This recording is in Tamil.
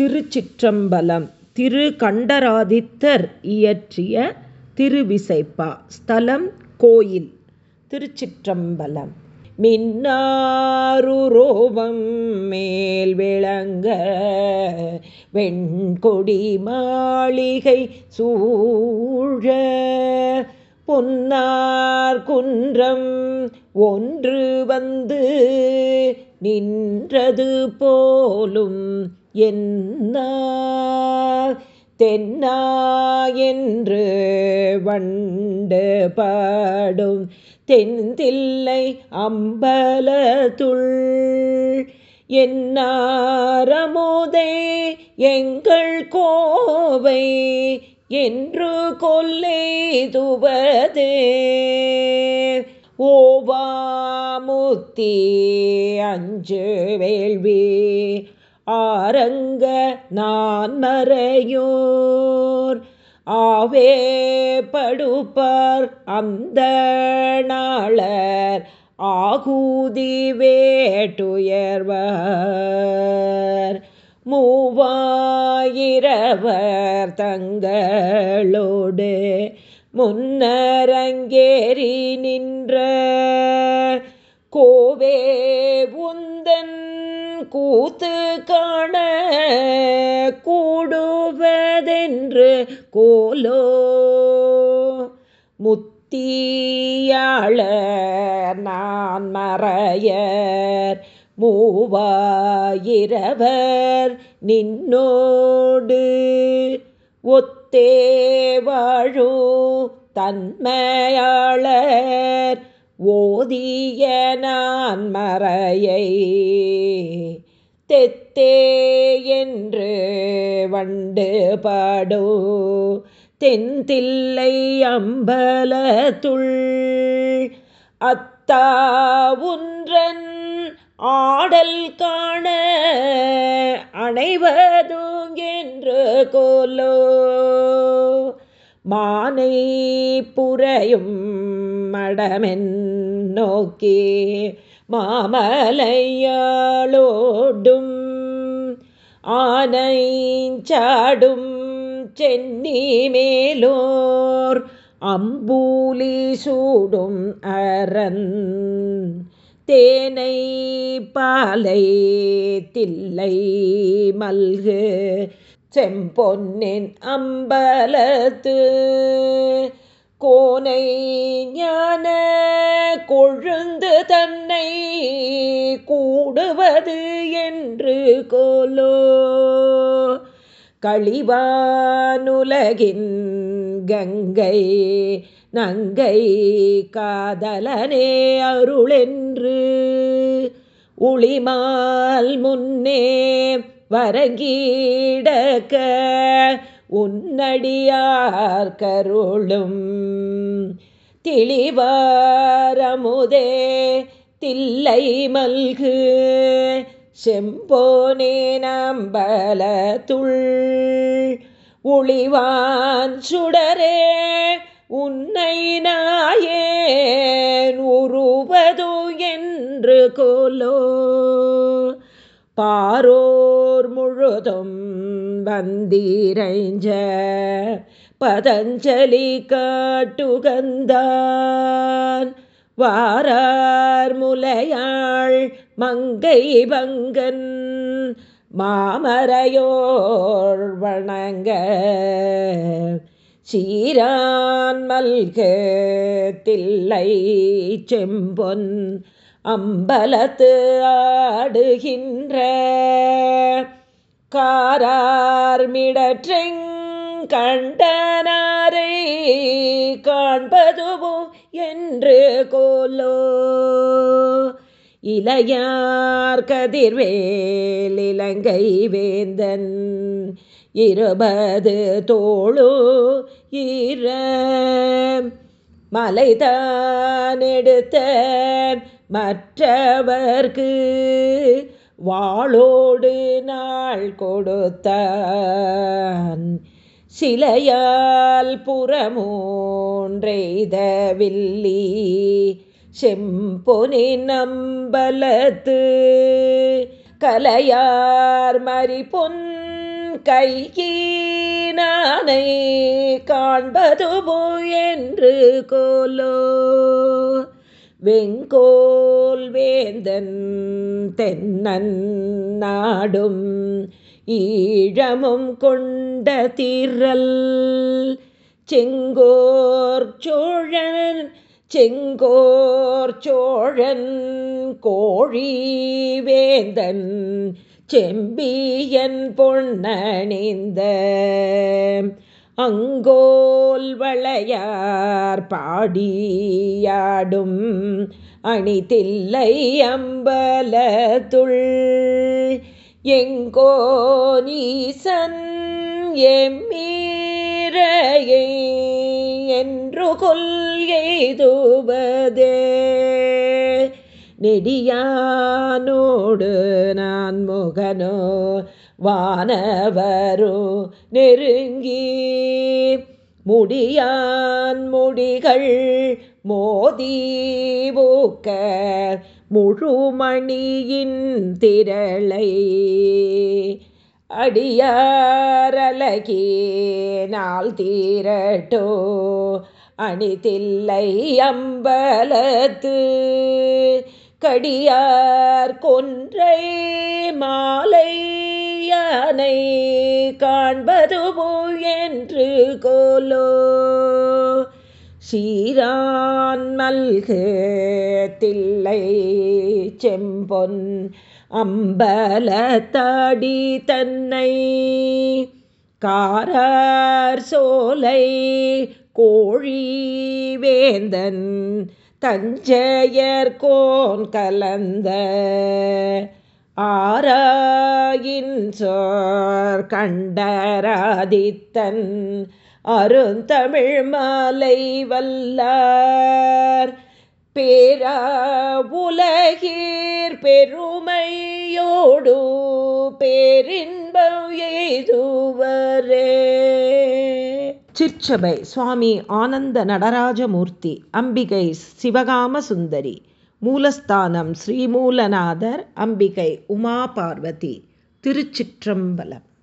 திருச்சிற்றம்பலம். திரு கண்டராதித்தர் இயற்றிய திருவிசைப்பா. ஸ்தலம் கோயில். திருச்சிற்றம்பலம். மின்னாருரோவம் மேல் விளங்க வெண்கொடி மாளிகை சூழ பொன்னார் குன்றம் ஒன்று வந்து நின்றது போலும் என்ன? தென்னா என்று வண்டு பாடும் தென்தில்லை அம்பலத்துள். என்னாரமோதை எங்கள் கோவை என்று கொல்லை துவதே. ஓவாமுத்தி அஞ்சு வேள்வி ஆரங்க நான் மறையோர். ஆவே படுப்பார் அந்த நாளர் ஆகூதி வேட்டுயர்வர். மூவாயிரவர் தங்களோடு முன்னரங்கேறி நின்ற கோவே உந்தன் கூத்து காண கூடுவதென்று கோலோ. முத்தியாள நான் மறையர் மூவாயிரவர் நின்னோடு ஒத்தே வாழு தன்மையாளர். ஓதிய நான் மறையை தெத்தே என்று வண்டு பாடோ தென்தில்லை அம்பலத்துள் அத்தா ஒன்றன் ஆடல் காண அனைவதும் என்று கோலோ. மானை புறையும் மடமென் நோக்கி மாமலையாளோடும் ஆனை சாடும் சென்னி மேலோர் அம்பூலி சூடும் அரண் தேனை பாலை தில்லை மல்கு செம்பொன்னின் அம்பலத்து கோனை ஞான கொழுந்து தன்னை கூடுவது என்று கோலோ. களிவானுலகின் கங்கை நங்கை காதலனே அருளென்று உளிமால் முன்னே வரங்கீடக்க உன்னடியார் கருளும் திளிவாரமுதே தில்லை மல்கு. செம்போனே நம்பலத்துள் ஒளிவான் சுடரே உன்னை நாயேன் உருவது என்று கோலோ பாரோர் முழுதும் வந்தீரைஞ்ச பதஞ்சலி காட்டுகந்தான் வாரார் முலையாள் மங்கை பங்கன் மாமரையோர் வணங்க. சீரான் மல்க தில்லை செம்பொன் அம்பலத்து ஆடுகின்ற. காரா கண்டனாரை காண்பதுவோ என்று கோலோ இளையார் கதிர்வேல் இலங்கை வேந்தன் இருபது தோழு ஈர. மலைதான் எடுத்த மற்றவர்க்கு வாளோடு நாள் கொடுத்தான். சிலையால் புறமூன்றெய்த வில்லி செம்பொனி நம்பலத்து. கலையார் மறி பொன் கையினானை காண்பதுபோ என்று கோலோ. வெங்கோல் வேந்தன் தென்னாடும் ஈழமும் கொண்ட தீரல் செங்கோர் சோழன் செங்கோர் சோழன் கோழி வேந்தன் செம்பியன் பொன்னணிந்த அங்கோல் வளையார் பாடியாடும் அணிதில்லை அம்பலத்துள். எங்கோ நீசன் எம்மீரையை என்று கொள்கைதுவதே நெடியானோடு நான் முகனோ வானவரோ நெருங்கி முடியான் முடிகள் மோதி போக்க முழுமணியின் திரளை அடியாரலகே நாள் தீரட்டோ அணிதில்லை அம்பலத்து கடியார் கொன்றை மாலை யானை காண்பது என்று கோலோ. சீரான் மல்கு தில்லை செம்பொன் அம்பலத்தாடி தன்னை. காரார் சோலை கோழி வேந்தன் தஞ்சையர்கோன் கலந்த ஆராயின் சோர் கண்டராதித்தன் அருந்தமிழ் மாலை வல்லார். பேரா உலகீர் பெருமையோடு பேரின்பம் எய்துவரே. சிற்சபை சுவாமி ஆனந்த நடராஜமூர்த்தி அம்பிகை சிவகாம சுந்தரி மூலஸ்தானம் ஸ்ரீமூலநாதர் அம்பிகை உமா பார்வதி திருச்சிற்றம்பலம்.